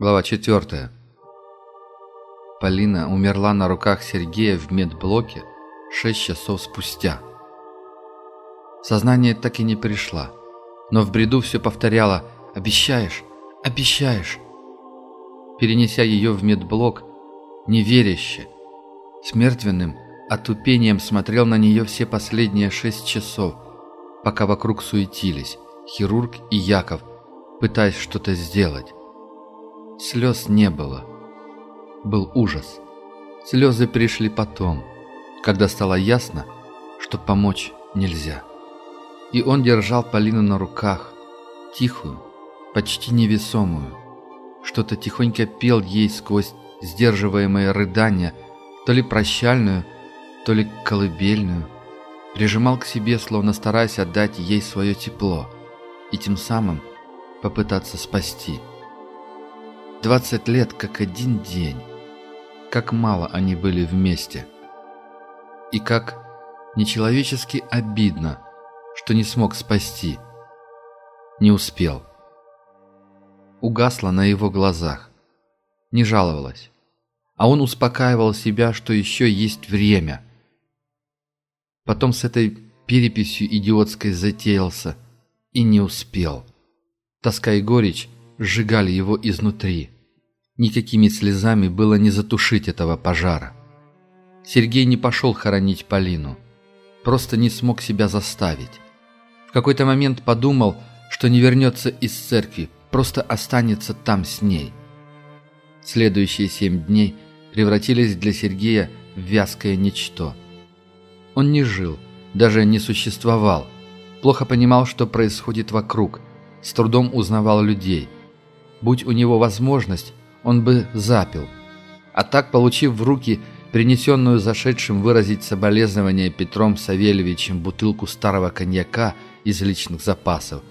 Глава 4. Полина умерла на руках Сергея в медблоке 6 часов спустя. Сознание так и не пришла, но в бреду все повторяла «Обещаешь? Обещаешь?» Перенеся ее в медблок, неверяще, с отупением смотрел на нее все последние шесть часов, пока вокруг суетились хирург и Яков, пытаясь что-то сделать. Слез не было. Был ужас. Слезы пришли потом, когда стало ясно, что помочь нельзя. И он держал Полину на руках, тихую, почти невесомую. Что-то тихонько пел ей сквозь сдерживаемое рыдания, то ли прощальную, то ли колыбельную. Прижимал к себе, словно стараясь отдать ей свое тепло и тем самым попытаться спасти. Двадцать лет как один день. Как мало они были вместе. И как нечеловечески обидно, что не смог спасти. Не успел. Угасла на его глазах. Не жаловалась. А он успокаивал себя, что еще есть время. Потом с этой переписью идиотской затеялся и не успел. Тоска и горечь сжигали его изнутри. Никакими слезами было не затушить этого пожара. Сергей не пошел хоронить Полину. Просто не смог себя заставить. В какой-то момент подумал, что не вернется из церкви, просто останется там с ней. Следующие семь дней превратились для Сергея в вязкое ничто. Он не жил, даже не существовал. Плохо понимал, что происходит вокруг, с трудом узнавал людей – Будь у него возможность, он бы запил. А так, получив в руки принесенную зашедшим выразить соболезнование Петром Савельевичем бутылку старого коньяка из личных запасов,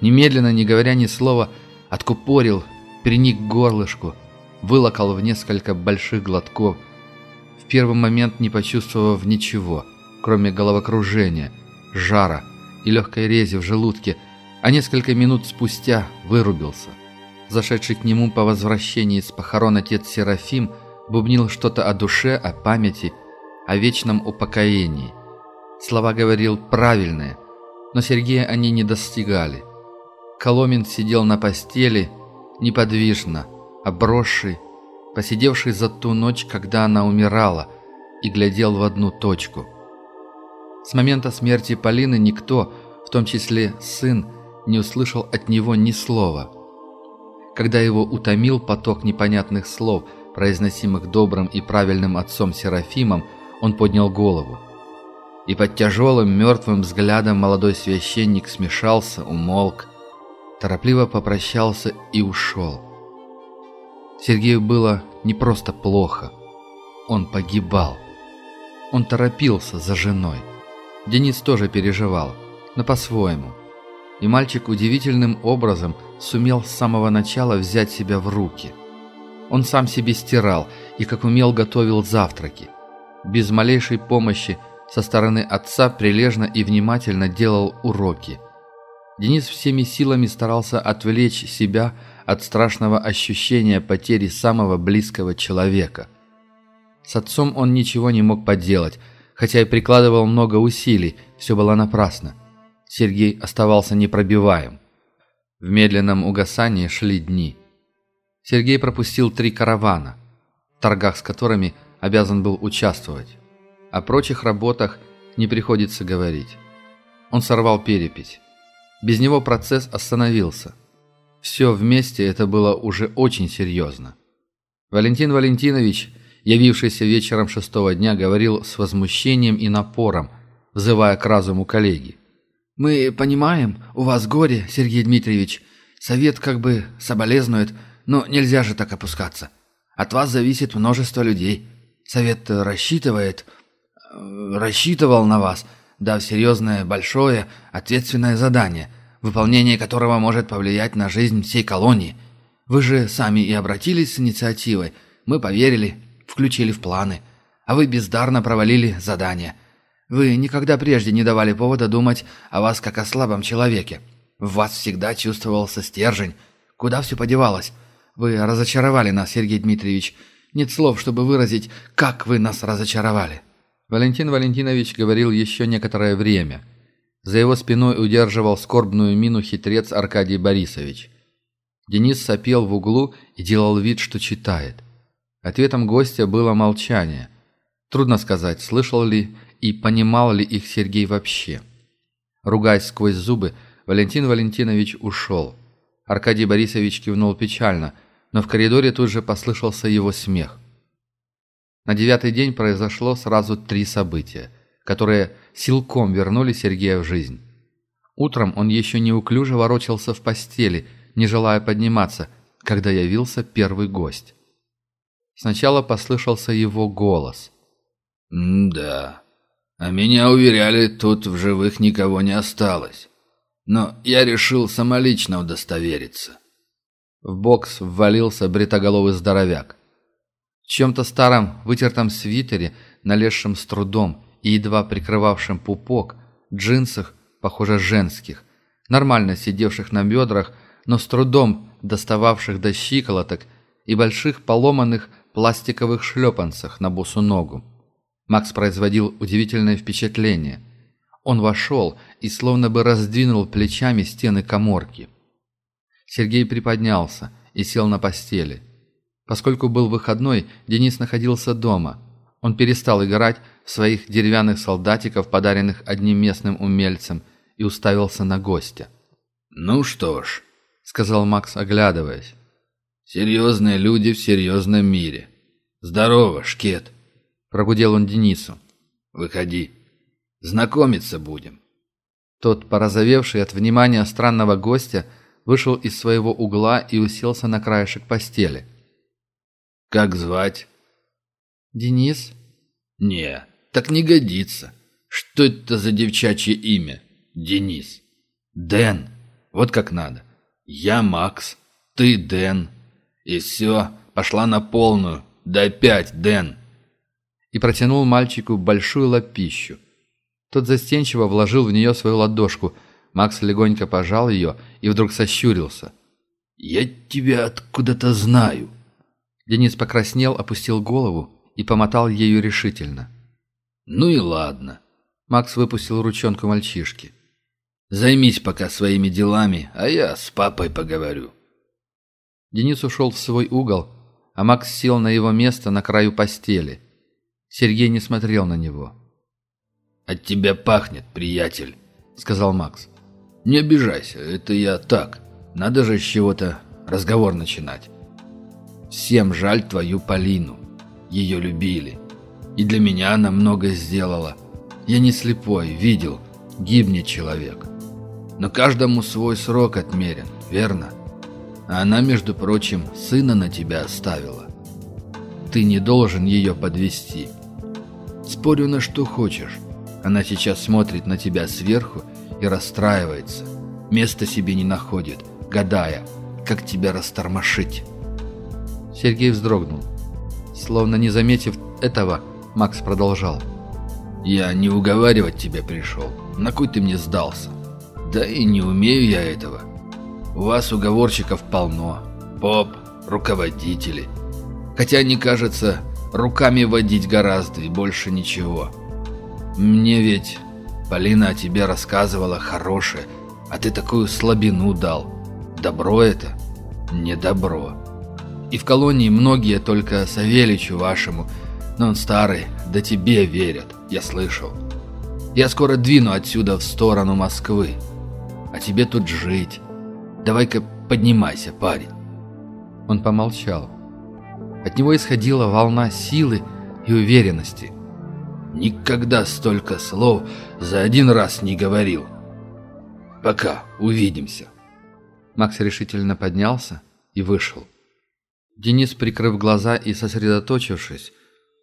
немедленно, не говоря ни слова, откупорил, приник к горлышку, вылокал в несколько больших глотков, в первый момент не почувствовав ничего, кроме головокружения, жара и легкой рези в желудке, а несколько минут спустя вырубился – Зашедший к нему по возвращении с похорон отец Серафим бубнил что-то о душе, о памяти, о вечном упокоении. Слова говорил правильные, но Сергея они не достигали. Коломин сидел на постели, неподвижно, обросший, посидевший за ту ночь, когда она умирала, и глядел в одну точку. С момента смерти Полины никто, в том числе сын, не услышал от него ни слова – когда его утомил поток непонятных слов, произносимых добрым и правильным отцом Серафимом, он поднял голову. И под тяжелым мертвым взглядом молодой священник смешался, умолк, торопливо попрощался и ушел. Сергею было не просто плохо, он погибал. Он торопился за женой. Денис тоже переживал, но по-своему – и мальчик удивительным образом сумел с самого начала взять себя в руки. Он сам себе стирал и как умел готовил завтраки. Без малейшей помощи со стороны отца прилежно и внимательно делал уроки. Денис всеми силами старался отвлечь себя от страшного ощущения потери самого близкого человека. С отцом он ничего не мог поделать, хотя и прикладывал много усилий, все было напрасно. Сергей оставался непробиваем. В медленном угасании шли дни. Сергей пропустил три каравана, в торгах с которыми обязан был участвовать. О прочих работах не приходится говорить. Он сорвал перепись. Без него процесс остановился. Все вместе это было уже очень серьезно. Валентин Валентинович, явившийся вечером шестого дня, говорил с возмущением и напором, взывая к разуму коллеги. «Мы понимаем, у вас горе, Сергей Дмитриевич. Совет как бы соболезнует, но нельзя же так опускаться. От вас зависит множество людей. Совет рассчитывает... Э, рассчитывал на вас, дав серьезное, большое, ответственное задание, выполнение которого может повлиять на жизнь всей колонии. Вы же сами и обратились с инициативой. Мы поверили, включили в планы. А вы бездарно провалили задание». Вы никогда прежде не давали повода думать о вас как о слабом человеке. В вас всегда чувствовался стержень. Куда все подевалось? Вы разочаровали нас, Сергей Дмитриевич. Нет слов, чтобы выразить, как вы нас разочаровали». Валентин Валентинович говорил еще некоторое время. За его спиной удерживал скорбную мину хитрец Аркадий Борисович. Денис сопел в углу и делал вид, что читает. Ответом гостя было молчание. Трудно сказать, слышал ли и понимал ли их Сергей вообще. Ругаясь сквозь зубы, Валентин Валентинович ушел. Аркадий Борисович кивнул печально, но в коридоре тут же послышался его смех. На девятый день произошло сразу три события, которые силком вернули Сергея в жизнь. Утром он еще неуклюже ворочался в постели, не желая подниматься, когда явился первый гость. Сначала послышался его голос. «Да, а меня уверяли, тут в живых никого не осталось. Но я решил самолично удостовериться». В бокс ввалился бритоголовый здоровяк. В чем-то старом вытертом свитере, налезшем с трудом и едва прикрывавшем пупок, джинсах, похоже, женских, нормально сидевших на бедрах, но с трудом достававших до щиколоток и больших поломанных пластиковых шлепанцах на босу ногу. Макс производил удивительное впечатление. Он вошел и словно бы раздвинул плечами стены коморки. Сергей приподнялся и сел на постели. Поскольку был выходной, Денис находился дома. Он перестал играть в своих деревянных солдатиков, подаренных одним местным умельцем, и уставился на гостя. «Ну что ж», — сказал Макс, оглядываясь. «Серьезные люди в серьезном мире. Здорово, Шкет», — прогудел он Денису. «Выходи. Знакомиться будем». Тот, порозовевший от внимания странного гостя, вышел из своего угла и уселся на краешек постели. Как звать? Денис? Не, так не годится. Что это за девчачье имя? Денис. Дэн. Вот как надо. Я Макс, ты Дэн. И все, пошла на полную. Дай пять, Дэн. И протянул мальчику большую лапищу. Тот застенчиво вложил в нее свою ладошку. Макс легонько пожал ее и вдруг сощурился. «Я тебя откуда-то знаю». Денис покраснел, опустил голову и помотал ею решительно. «Ну и ладно». Макс выпустил ручонку мальчишки. «Займись пока своими делами, а я с папой поговорю». Денис ушел в свой угол, а Макс сел на его место на краю постели. Сергей не смотрел на него. «От тебя пахнет, приятель», — сказал Макс. «Не обижайся, это я так. Надо же с чего-то разговор начинать». Всем жаль твою Полину. Ее любили. И для меня она много сделала. Я не слепой, видел. Гибнет человек. Но каждому свой срок отмерен, верно? А она, между прочим, сына на тебя оставила. Ты не должен ее подвести. Спорю на что хочешь. Она сейчас смотрит на тебя сверху и расстраивается. Места себе не находит, гадая, как тебя растормошить. Сергей вздрогнул. Словно не заметив этого, Макс продолжал. «Я не уговаривать тебя пришел. На кой ты мне сдался? Да и не умею я этого. У вас уговорщиков полно. Поп, руководители. Хотя они, кажется, руками водить гораздо и больше ничего. Мне ведь Полина о тебе рассказывала хорошее, а ты такую слабину дал. Добро это? Не добро. И в колонии многие только Савеличу вашему, но он старый, да тебе верят, я слышал. Я скоро двину отсюда в сторону Москвы. А тебе тут жить. Давай-ка поднимайся, парень. Он помолчал. От него исходила волна силы и уверенности. Никогда столько слов за один раз не говорил. Пока, увидимся. Макс решительно поднялся и вышел. Денис, прикрыв глаза и сосредоточившись,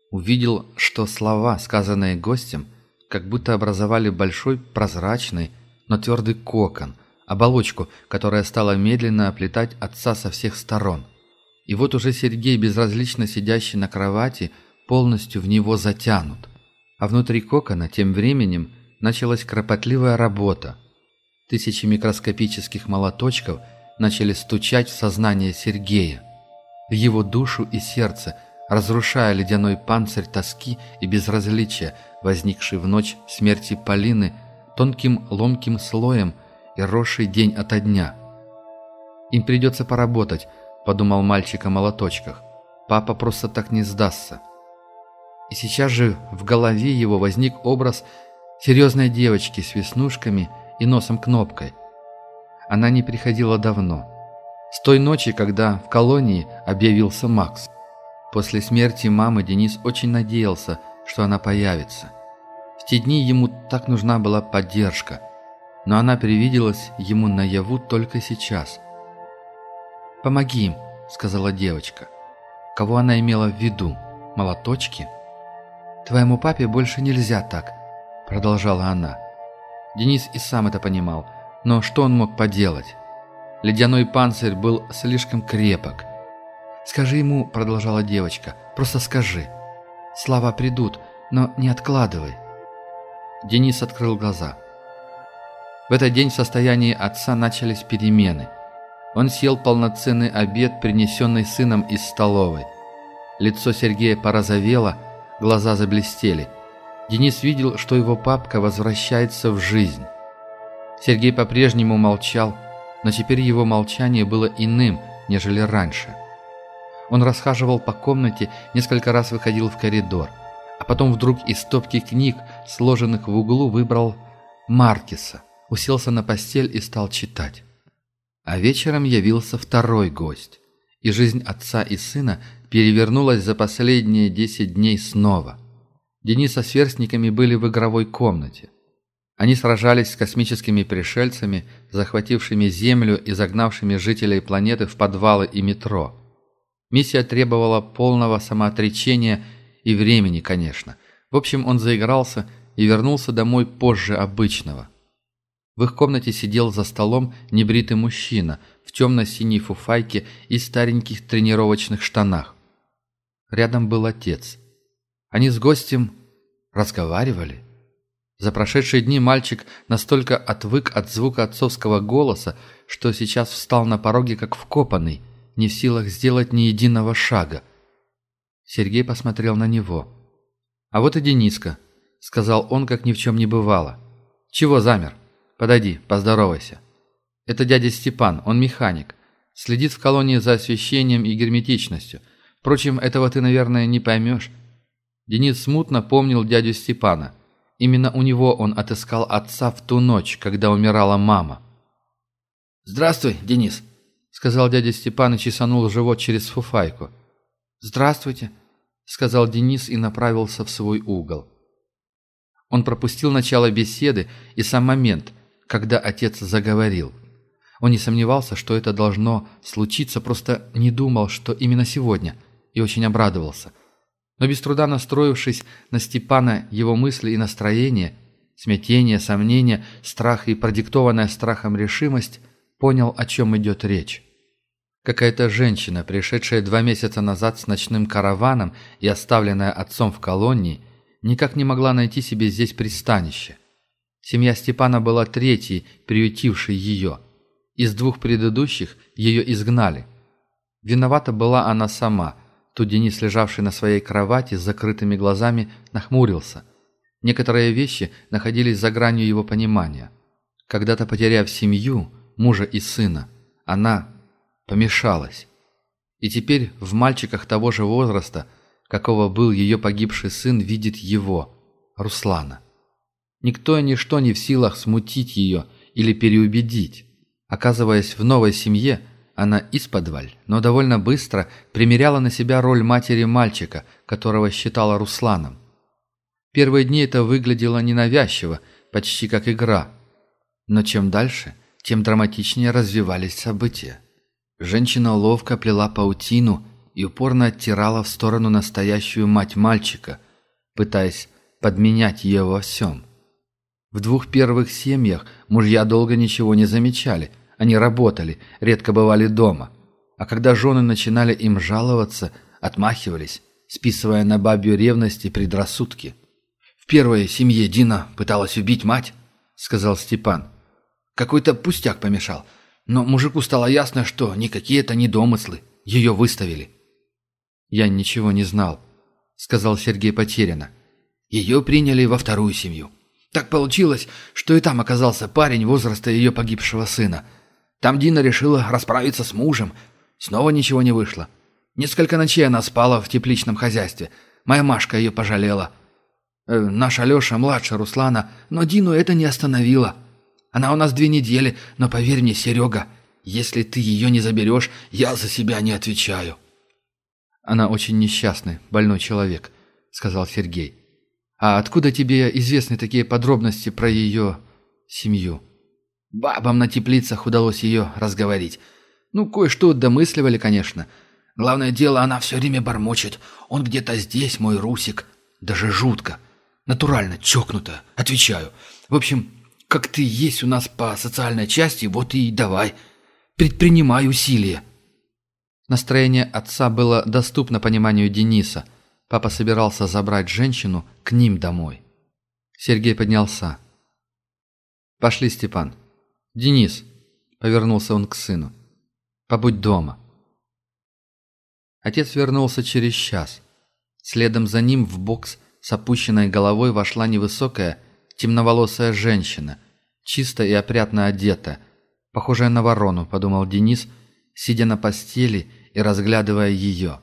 увидел, что слова, сказанные гостем, как будто образовали большой прозрачный, но твердый кокон, оболочку, которая стала медленно оплетать отца со всех сторон. И вот уже Сергей, безразлично сидящий на кровати, полностью в него затянут. А внутри кокона тем временем началась кропотливая работа. Тысячи микроскопических молоточков начали стучать в сознание Сергея. в его душу и сердце, разрушая ледяной панцирь тоски и безразличия, возникший в ночь смерти Полины тонким ломким слоем и росший день ото дня. «Им придется поработать», — подумал мальчик о молоточках. «Папа просто так не сдастся». И сейчас же в голове его возник образ серьезной девочки с веснушками и носом-кнопкой. Она не приходила давно. С той ночи, когда в колонии объявился Макс. После смерти мамы Денис очень надеялся, что она появится. В те дни ему так нужна была поддержка, но она привиделась ему наяву только сейчас. «Помоги им», — сказала девочка. Кого она имела в виду? Молоточки? «Твоему папе больше нельзя так», — продолжала она. Денис и сам это понимал, но что он мог поделать? Ледяной панцирь был слишком крепок. «Скажи ему», — продолжала девочка, — «просто скажи. Слова придут, но не откладывай». Денис открыл глаза. В этот день в состоянии отца начались перемены. Он съел полноценный обед, принесенный сыном из столовой. Лицо Сергея порозовело, глаза заблестели. Денис видел, что его папка возвращается в жизнь. Сергей по-прежнему молчал, но теперь его молчание было иным, нежели раньше. Он расхаживал по комнате, несколько раз выходил в коридор, а потом вдруг из стопки книг, сложенных в углу, выбрал Маркиса, уселся на постель и стал читать. А вечером явился второй гость, и жизнь отца и сына перевернулась за последние десять дней снова. Денис со сверстниками были в игровой комнате. Они сражались с космическими пришельцами, захватившими Землю и загнавшими жителей планеты в подвалы и метро. Миссия требовала полного самоотречения и времени, конечно. В общем, он заигрался и вернулся домой позже обычного. В их комнате сидел за столом небритый мужчина в темно-синей фуфайке и стареньких тренировочных штанах. Рядом был отец. Они с гостем разговаривали. За прошедшие дни мальчик настолько отвык от звука отцовского голоса, что сейчас встал на пороге как вкопанный, не в силах сделать ни единого шага. Сергей посмотрел на него. «А вот и Дениска», — сказал он, как ни в чем не бывало. «Чего замер? Подойди, поздоровайся». «Это дядя Степан, он механик. Следит в колонии за освещением и герметичностью. Впрочем, этого ты, наверное, не поймешь. Денис смутно помнил дядю Степана. Именно у него он отыскал отца в ту ночь, когда умирала мама. «Здравствуй, Денис», — сказал дядя Степан и чесанул живот через фуфайку. «Здравствуйте», — сказал Денис и направился в свой угол. Он пропустил начало беседы и сам момент, когда отец заговорил. Он не сомневался, что это должно случиться, просто не думал, что именно сегодня — и очень обрадовался. Но без труда настроившись на Степана его мысли и настроение, смятение, сомнение, страх и продиктованная страхом решимость, понял, о чем идет речь. Какая-то женщина, пришедшая два месяца назад с ночным караваном и оставленная отцом в колонии, никак не могла найти себе здесь пристанище. Семья Степана была третьей, приютившей ее. Из двух предыдущих ее изгнали. Виновата была она сама – Тут Денис, лежавший на своей кровати с закрытыми глазами, нахмурился. Некоторые вещи находились за гранью его понимания. Когда-то потеряв семью, мужа и сына, она помешалась. И теперь в мальчиках того же возраста, какого был ее погибший сын, видит его, Руслана. Никто и ничто не в силах смутить ее или переубедить. Оказываясь в новой семье – она исподволь, но довольно быстро примеряла на себя роль матери мальчика, которого считала Русланом. Первые дни это выглядело ненавязчиво, почти как игра. Но чем дальше, тем драматичнее развивались события. Женщина ловко плела паутину и упорно оттирала в сторону настоящую мать мальчика, пытаясь подменять ее во всем. В двух первых семьях мужья долго ничего не замечали – они работали, редко бывали дома. А когда жены начинали им жаловаться, отмахивались, списывая на бабью ревность и предрассудки. «В первой семье Дина пыталась убить мать», — сказал Степан. «Какой-то пустяк помешал. Но мужику стало ясно, что никакие это не домыслы. Ее выставили. «Я ничего не знал», — сказал Сергей потерянно. «Ее приняли во вторую семью. Так получилось, что и там оказался парень возраста ее погибшего сына. Там Дина решила расправиться с мужем. Снова ничего не вышло. Несколько ночей она спала в тепличном хозяйстве. Моя Машка ее пожалела. Э, наш Алеша младше Руслана, но Дину это не остановило. Она у нас две недели, но поверь мне, Серега, если ты ее не заберешь, я за себя не отвечаю». «Она очень несчастный, больной человек», — сказал Сергей. «А откуда тебе известны такие подробности про ее семью?» «Бабам на теплицах удалось ее разговорить. Ну, кое-что домысливали, конечно. Главное дело, она все время бормочет. Он где-то здесь, мой Русик. Даже жутко. Натурально, чокнуто. Отвечаю. В общем, как ты есть у нас по социальной части, вот и давай. Предпринимай усилия». Настроение отца было доступно пониманию Дениса. Папа собирался забрать женщину к ним домой. Сергей поднялся. «Пошли, Степан». «Денис», — повернулся он к сыну, — «побудь дома». Отец вернулся через час. Следом за ним в бокс с опущенной головой вошла невысокая, темноволосая женщина, чисто и опрятно одета, похожая на ворону, подумал Денис, — сидя на постели и разглядывая ее.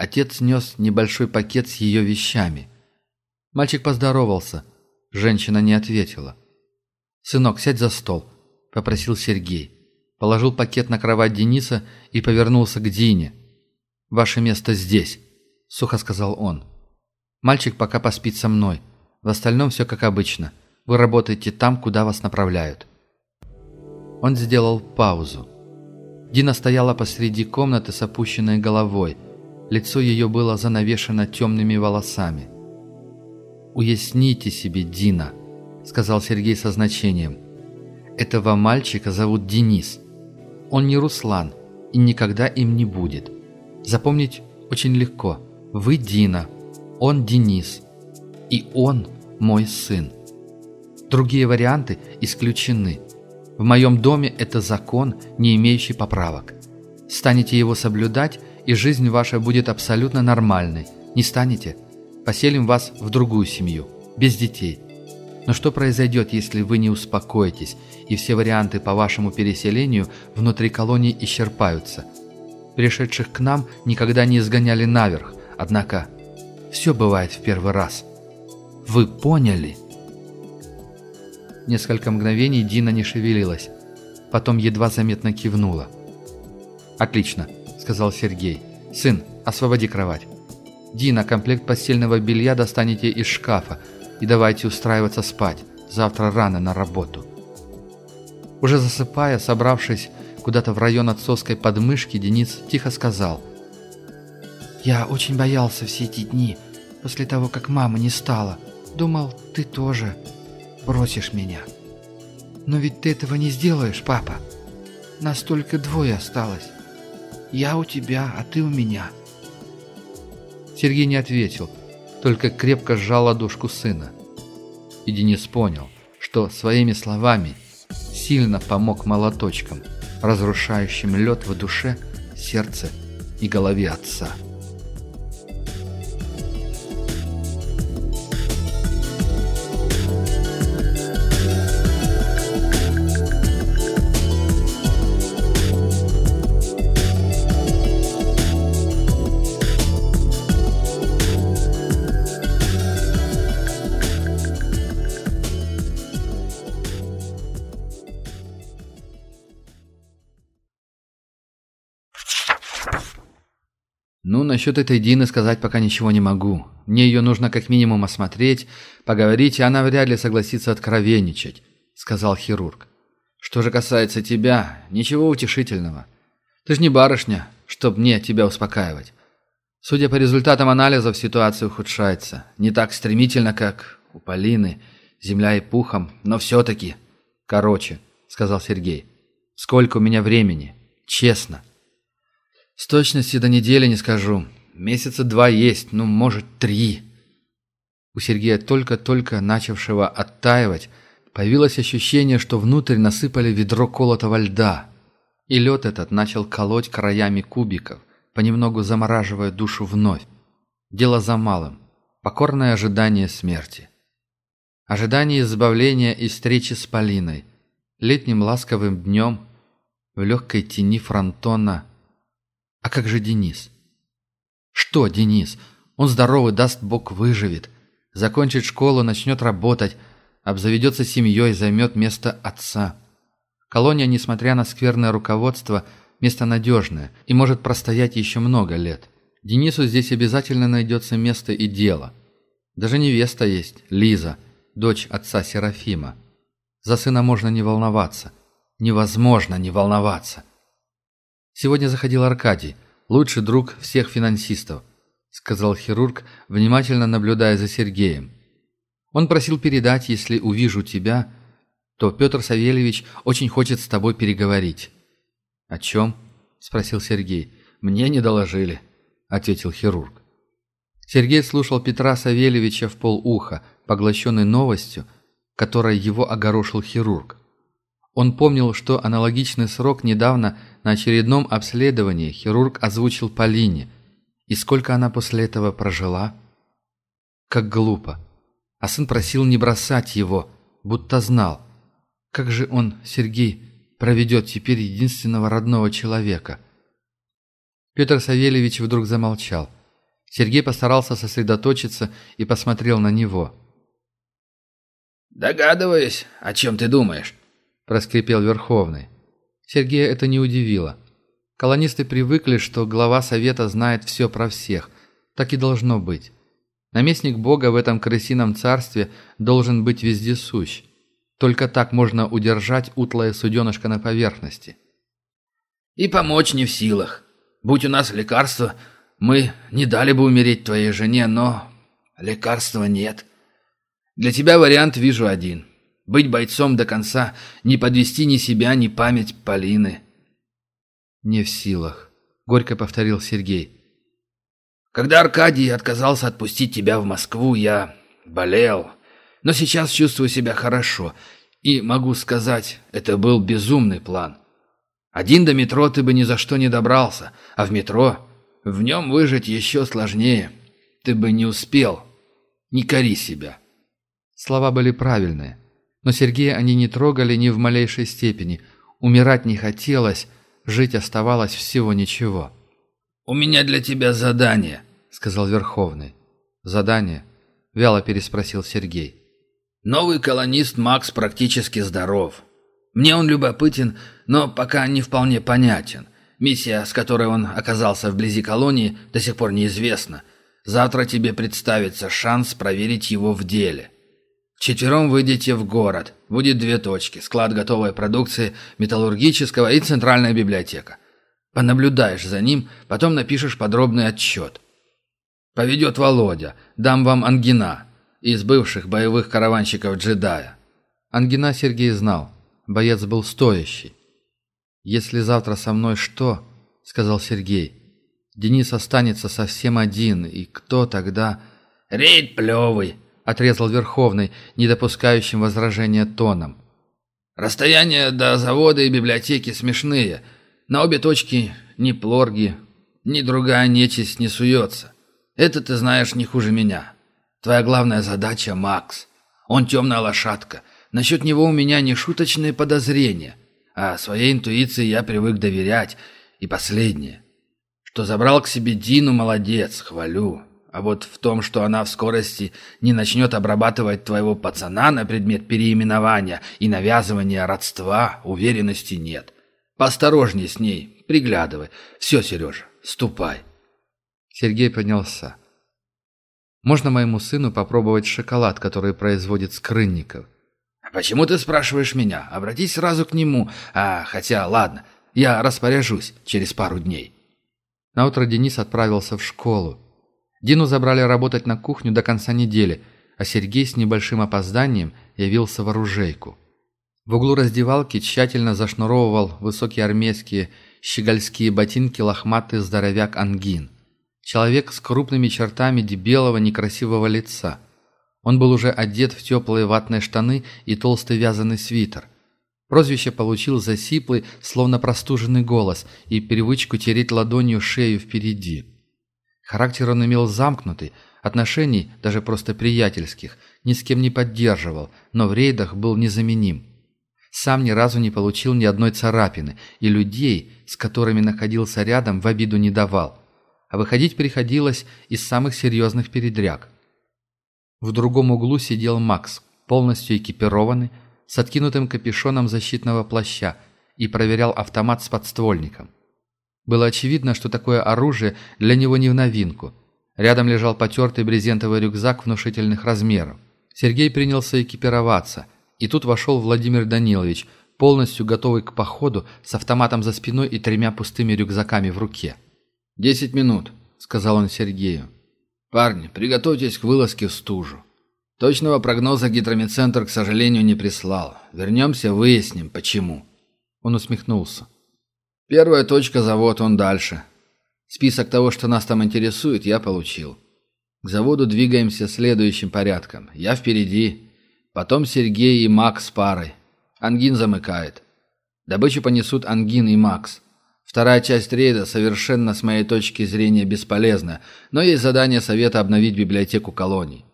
Отец нес небольшой пакет с ее вещами. Мальчик поздоровался. Женщина не ответила. «Сынок, сядь за стол», — попросил Сергей. Положил пакет на кровать Дениса и повернулся к Дине. «Ваше место здесь», — сухо сказал он. «Мальчик пока поспит со мной. В остальном все как обычно. Вы работаете там, куда вас направляют». Он сделал паузу. Дина стояла посреди комнаты с опущенной головой. Лицо ее было занавешено темными волосами. «Уясните себе, Дина», — сказал Сергей со значением. «Этого мальчика зовут Денис. Он не Руслан и никогда им не будет. Запомнить очень легко. Вы Дина, он Денис, и он мой сын. Другие варианты исключены. В моем доме это закон, не имеющий поправок. Станете его соблюдать, и жизнь ваша будет абсолютно нормальной. Не станете? Поселим вас в другую семью, без детей. Но что произойдет, если вы не успокоитесь, и все варианты по вашему переселению внутри колонии исчерпаются? Пришедших к нам никогда не изгоняли наверх, однако все бывает в первый раз. Вы поняли?» Несколько мгновений Дина не шевелилась. Потом едва заметно кивнула. «Отлично», — сказал Сергей. «Сын, освободи кровать. Дина, комплект постельного белья достанете из шкафа и давайте устраиваться спать. Завтра рано на работу». Уже засыпая, собравшись куда-то в район отцовской подмышки, Денис тихо сказал. «Я очень боялся все эти дни, после того, как мама не стала. Думал, ты тоже бросишь меня. Но ведь ты этого не сделаешь, папа. Нас только двое осталось. Я у тебя, а ты у меня. Сергей не ответил, только крепко сжал ладошку сына. И Денис понял, что своими словами сильно помог молоточкам, разрушающим лед в душе, сердце и голове отца. Насчет этой Дины сказать пока ничего не могу. Мне ее нужно как минимум осмотреть, поговорить, и она вряд ли согласится откровенничать», — сказал хирург. «Что же касается тебя, ничего утешительного. Ты же не барышня, чтоб мне тебя успокаивать. Судя по результатам анализов, ситуация ухудшается. Не так стремительно, как у Полины, земля и пухом, но все-таки...» «Короче», — сказал Сергей, — «сколько у меня времени? Честно». С точностью до недели не скажу. Месяца два есть, ну, может, три. У Сергея только-только начавшего оттаивать, появилось ощущение, что внутрь насыпали ведро колотого льда. И лед этот начал колоть краями кубиков, понемногу замораживая душу вновь. Дело за малым. Покорное ожидание смерти. Ожидание избавления и встречи с Полиной. Летним ласковым днем в легкой тени фронтона. А как же Денис? Что Денис? Он здоровый, даст Бог, выживет. Закончит школу, начнет работать, обзаведется семьей, займет место отца. Колония, несмотря на скверное руководство, место надежное и может простоять еще много лет. Денису здесь обязательно найдется место и дело. Даже невеста есть, Лиза, дочь отца Серафима. За сына можно не волноваться. Невозможно не волноваться. Сегодня заходил Аркадий, лучший друг всех финансистов, сказал хирург, внимательно наблюдая за Сергеем. Он просил передать, если увижу тебя, то Петр Савельевич очень хочет с тобой переговорить. «О чем?» – спросил Сергей. «Мне не доложили», – ответил хирург. Сергей слушал Петра Савельевича в полуха, поглощенный новостью, которой его огорошил хирург. Он помнил, что аналогичный срок недавно на очередном обследовании хирург озвучил Полине. И сколько она после этого прожила? Как глупо. А сын просил не бросать его, будто знал. Как же он, Сергей, проведет теперь единственного родного человека? Петр Савельевич вдруг замолчал. Сергей постарался сосредоточиться и посмотрел на него. «Догадываюсь, о чем ты думаешь», – проскрипел Верховный. Сергея это не удивило. Колонисты привыкли, что глава совета знает все про всех. Так и должно быть. Наместник Бога в этом крысином царстве должен быть вездесущ. Только так можно удержать утлое суденышко на поверхности. «И помочь не в силах. Будь у нас лекарство, мы не дали бы умереть твоей жене, но лекарства нет. Для тебя вариант вижу один. Быть бойцом до конца, не подвести ни себя, ни память Полины». «Не в силах», — горько повторил Сергей. Когда Аркадий отказался отпустить тебя в Москву, я болел. Но сейчас чувствую себя хорошо. И могу сказать, это был безумный план. Один до метро ты бы ни за что не добрался, а в метро в нем выжить еще сложнее. Ты бы не успел. Не кори себя. Слова были правильные. Но Сергея они не трогали ни в малейшей степени. Умирать не хотелось, жить оставалось всего ничего. «У меня для тебя задание», — сказал Верховный. «Задание?» — вяло переспросил Сергей. «Новый колонист Макс практически здоров. Мне он любопытен, но пока не вполне понятен. Миссия, с которой он оказался вблизи колонии, до сих пор неизвестна. Завтра тебе представится шанс проверить его в деле. Четвером выйдете в город. Будет две точки. Склад готовой продукции, металлургического и центральная библиотека. Понаблюдаешь за ним, потом напишешь подробный отчет. Поведет Володя, дам вам Ангина, из бывших боевых караванщиков джедая. Ангина Сергей знал, боец был стоящий. «Если завтра со мной что?» — сказал Сергей. «Денис останется совсем один, и кто тогда...» «Рейд плевый!» — отрезал Верховный, не допускающим возражения тоном. «Расстояния до завода и библиотеки смешные». На обе точки ни плорги, ни другая нечисть не суется. Это ты знаешь не хуже меня. Твоя главная задача — Макс. Он темная лошадка. Насчет него у меня не шуточные подозрения. А своей интуиции я привык доверять. И последнее. Что забрал к себе Дину, молодец, хвалю. А вот в том, что она в скорости не начнет обрабатывать твоего пацана на предмет переименования и навязывания родства, уверенности нет. Поосторожней с ней, приглядывай. Все, Сережа, ступай. Сергей поднялся. Можно моему сыну попробовать шоколад, который производит Скрынников? А почему ты спрашиваешь меня? Обратись сразу к нему. А, хотя, ладно, я распоряжусь через пару дней. Наутро Денис отправился в школу. Дину забрали работать на кухню до конца недели, а Сергей с небольшим опозданием явился в оружейку. В углу раздевалки тщательно зашнуровывал высокие армейские щегольские ботинки лохматый здоровяк Ангин. Человек с крупными чертами дебелого некрасивого лица. Он был уже одет в теплые ватные штаны и толстый вязаный свитер. Прозвище получил за сиплый, словно простуженный голос и привычку тереть ладонью шею впереди. Характер он имел замкнутый, отношений, даже просто приятельских, ни с кем не поддерживал, но в рейдах был незаменим. Сам ни разу не получил ни одной царапины, и людей, с которыми находился рядом, в обиду не давал. А выходить приходилось из самых серьезных передряг. В другом углу сидел Макс, полностью экипированный, с откинутым капюшоном защитного плаща, и проверял автомат с подствольником. Было очевидно, что такое оружие для него не в новинку. Рядом лежал потертый брезентовый рюкзак внушительных размеров. Сергей принялся экипироваться – и тут вошел Владимир Данилович, полностью готовый к походу, с автоматом за спиной и тремя пустыми рюкзаками в руке. «Десять минут», — сказал он Сергею. «Парни, приготовьтесь к вылазке в стужу. Точного прогноза гидромедцентр, к сожалению, не прислал. Вернемся, выясним, почему». Он усмехнулся. «Первая точка – завод, он дальше. Список того, что нас там интересует, я получил. К заводу двигаемся следующим порядком. Я впереди, Потом Сергей и Макс парой. Ангин замыкает. Добычу понесут Ангин и Макс. Вторая часть рейда совершенно с моей точки зрения бесполезна, но есть задание совета обновить библиотеку колоний.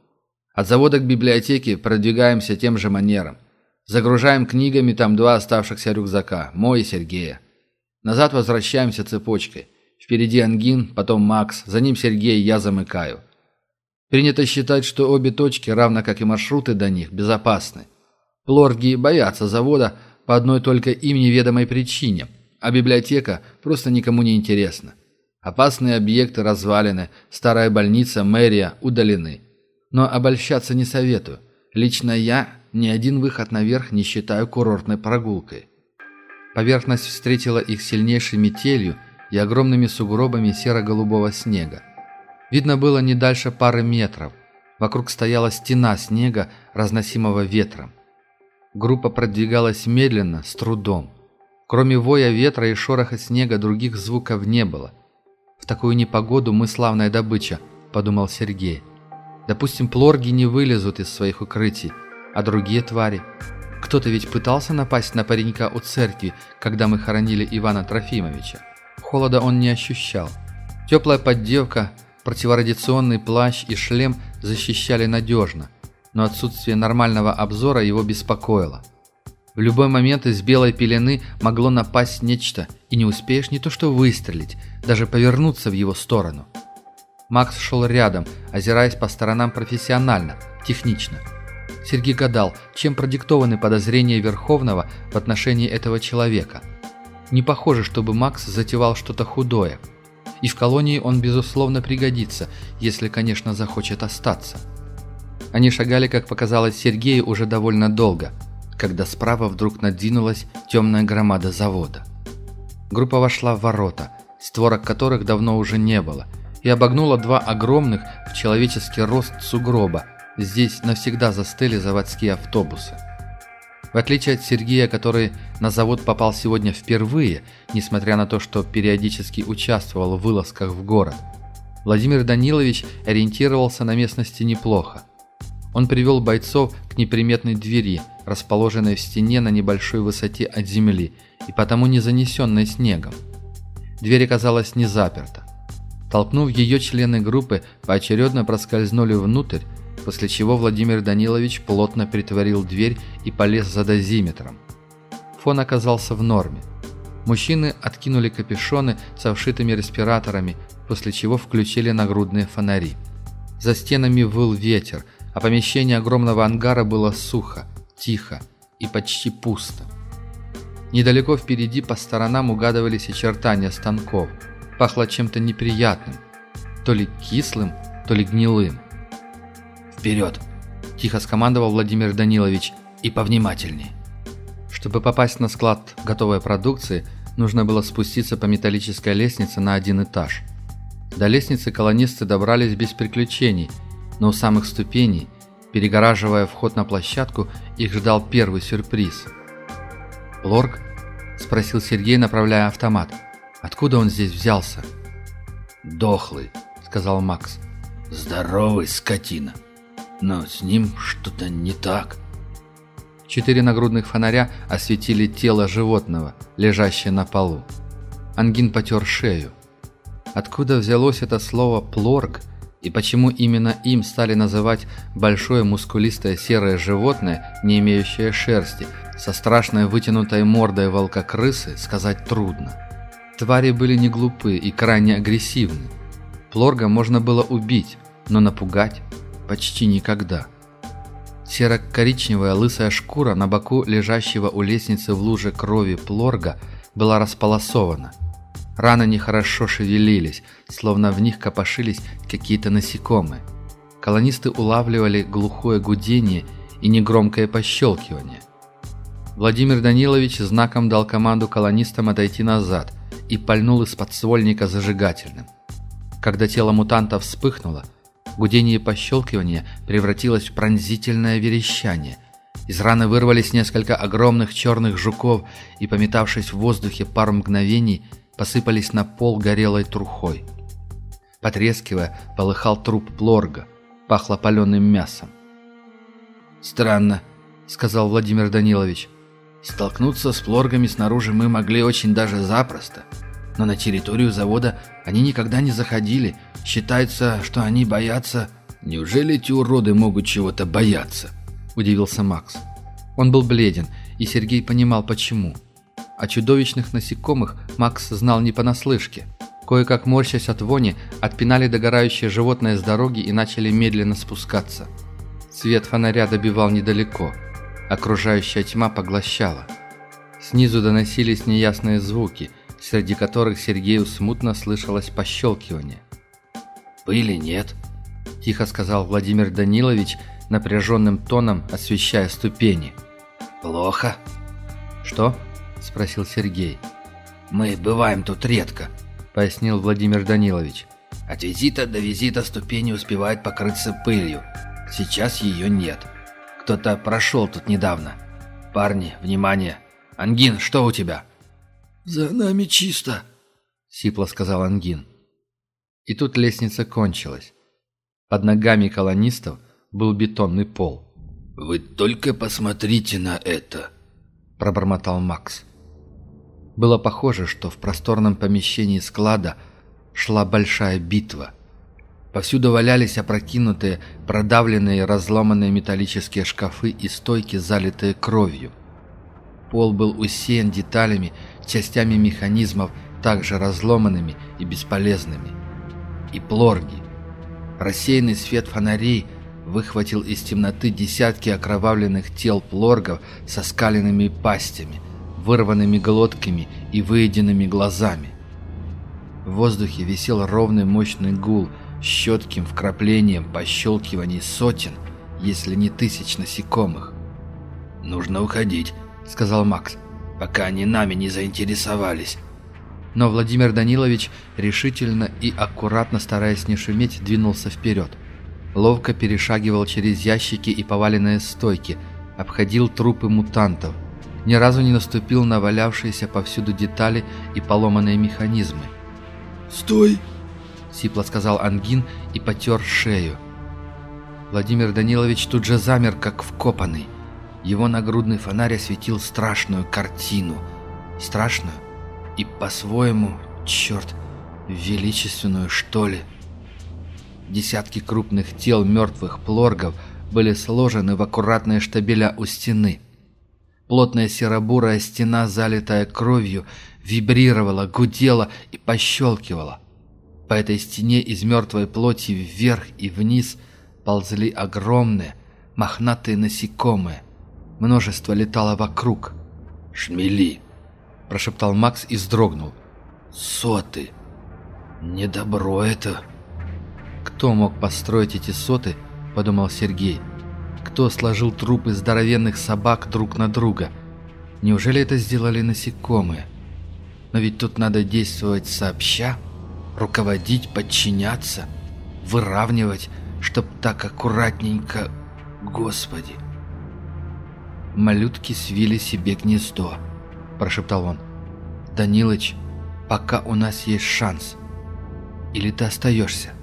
От завода к библиотеке продвигаемся тем же манером. Загружаем книгами там два оставшихся рюкзака, мой и Сергея. Назад возвращаемся цепочкой. Впереди Ангин, потом Макс, за ним Сергей, я замыкаю. Принято считать, что обе точки, равно как и маршруты до них, безопасны. Плорги боятся завода по одной только им неведомой причине, а библиотека просто никому не интересна. Опасные объекты развалины, старая больница, мэрия удалены. Но обольщаться не советую. Лично я ни один выход наверх не считаю курортной прогулкой. Поверхность встретила их сильнейшей метелью и огромными сугробами серо-голубого снега. Видно было не дальше пары метров. Вокруг стояла стена снега, разносимого ветром. Группа продвигалась медленно, с трудом. Кроме воя ветра и шороха снега других звуков не было. «В такую непогоду мы славная добыча», — подумал Сергей. «Допустим, плорги не вылезут из своих укрытий, а другие твари. Кто-то ведь пытался напасть на паренька у церкви, когда мы хоронили Ивана Трофимовича. Холода он не ощущал. Теплая поддевка — Противорадиационный плащ и шлем защищали надежно, но отсутствие нормального обзора его беспокоило. В любой момент из белой пелены могло напасть нечто, и не успеешь не то что выстрелить, даже повернуться в его сторону. Макс шел рядом, озираясь по сторонам профессионально, технично. Сергей гадал, чем продиктованы подозрения Верховного в отношении этого человека. Не похоже, чтобы Макс затевал что-то худое – и в колонии он, безусловно, пригодится, если, конечно, захочет остаться. Они шагали, как показалось Сергею, уже довольно долго, когда справа вдруг надвинулась темная громада завода. Группа вошла в ворота, створок которых давно уже не было, и обогнула два огромных в человеческий рост сугроба. Здесь навсегда застыли заводские автобусы. В отличие от Сергея, который на завод попал сегодня впервые, несмотря на то, что периодически участвовал в вылазках в город, Владимир Данилович ориентировался на местности неплохо. Он привел бойцов к неприметной двери, расположенной в стене на небольшой высоте от земли и потому не занесенной снегом. Дверь оказалась не заперта. Толкнув ее, члены группы поочередно проскользнули внутрь после чего Владимир Данилович плотно притворил дверь и полез за дозиметром. Фон оказался в норме. Мужчины откинули капюшоны со вшитыми респираторами, после чего включили нагрудные фонари. За стенами выл ветер, а помещение огромного ангара было сухо, тихо и почти пусто. Недалеко впереди по сторонам угадывались очертания станков. Пахло чем-то неприятным, то ли кислым, то ли гнилым. «Вперед!» – тихо скомандовал Владимир Данилович. «И повнимательней!» Чтобы попасть на склад готовой продукции, нужно было спуститься по металлической лестнице на один этаж. До лестницы колонисты добрались без приключений, но у самых ступеней, перегораживая вход на площадку, их ждал первый сюрприз. «Лорг?» – спросил Сергей, направляя автомат. «Откуда он здесь взялся?» «Дохлый», – сказал Макс. «Здоровый скотина» но с ним что-то не так. Четыре нагрудных фонаря осветили тело животного, лежащее на полу. Ангин потер шею. Откуда взялось это слово «плорг» и почему именно им стали называть большое мускулистое серое животное, не имеющее шерсти, со страшной вытянутой мордой волка-крысы, сказать трудно. Твари были не глупы и крайне агрессивны. Плорга можно было убить, но напугать почти никогда. Серо-коричневая лысая шкура на боку лежащего у лестницы в луже крови плорга была располосована. Раны нехорошо шевелились, словно в них копошились какие-то насекомые. Колонисты улавливали глухое гудение и негромкое пощелкивание. Владимир Данилович знаком дал команду колонистам отойти назад и пальнул из подствольника зажигательным. Когда тело мутанта вспыхнуло, Гудение и пощелкивание превратилось в пронзительное верещание. Из раны вырвались несколько огромных черных жуков и, пометавшись в воздухе пару мгновений, посыпались на пол горелой трухой. Потрескивая, полыхал труп плорга, пахло паленым мясом. «Странно», — сказал Владимир Данилович. «Столкнуться с плоргами снаружи мы могли очень даже запросто, но на территорию завода они никогда не заходили Считается, что они боятся... Неужели эти уроды могут чего-то бояться? Удивился Макс. Он был бледен, и Сергей понимал, почему. О чудовищных насекомых Макс знал не понаслышке. Кое-как морщась от вони, отпинали догорающее животное с дороги и начали медленно спускаться. Свет фонаря добивал недалеко. Окружающая тьма поглощала. Снизу доносились неясные звуки, среди которых Сергею смутно слышалось пощелкивание. «Пыли нет», – тихо сказал Владимир Данилович, напряженным тоном освещая ступени. «Плохо». «Что?» – спросил Сергей. «Мы бываем тут редко», – пояснил Владимир Данилович. «От визита до визита ступени успевают покрыться пылью. Сейчас ее нет. Кто-то прошел тут недавно. Парни, внимание! Ангин, что у тебя?» «За нами чисто», — сипло сказал Ангин. И тут лестница кончилась. Под ногами колонистов был бетонный пол. «Вы только посмотрите на это!» – пробормотал Макс. Было похоже, что в просторном помещении склада шла большая битва. Повсюду валялись опрокинутые, продавленные разломанные металлические шкафы и стойки, залитые кровью. Пол был усеян деталями, частями механизмов, также разломанными и бесполезными и плорги. Рассеянный свет фонарей выхватил из темноты десятки окровавленных тел плоргов со скаленными пастями, вырванными глотками и выеденными глазами. В воздухе висел ровный мощный гул с щетким вкраплением пощелкиваний сотен, если не тысяч насекомых. «Нужно уходить», — сказал Макс, — «пока они нами не заинтересовались. Но Владимир Данилович решительно и аккуратно, стараясь не шуметь, двинулся вперед. Ловко перешагивал через ящики и поваленные стойки, обходил трупы мутантов. Ни разу не наступил на валявшиеся повсюду детали и поломанные механизмы. «Стой!» — сипло сказал Ангин и потер шею. Владимир Данилович тут же замер, как вкопанный. Его нагрудный фонарь осветил страшную картину. Страшную и по-своему, черт, величественную, что ли. Десятки крупных тел мертвых плоргов были сложены в аккуратные штабеля у стены. Плотная серобурая стена, залитая кровью, вибрировала, гудела и пощелкивала. По этой стене из мертвой плоти вверх и вниз ползли огромные, мохнатые насекомые. Множество летало вокруг. «Шмели!» – прошептал Макс и вздрогнул. «Соты! Недобро это!» «Кто мог построить эти соты?» – подумал Сергей. «Кто сложил трупы здоровенных собак друг на друга? Неужели это сделали насекомые? Но ведь тут надо действовать сообща, руководить, подчиняться, выравнивать, чтоб так аккуратненько... Господи!» Малютки свили себе гнездо. – прошептал он. «Данилыч, пока у нас есть шанс. Или ты остаешься?»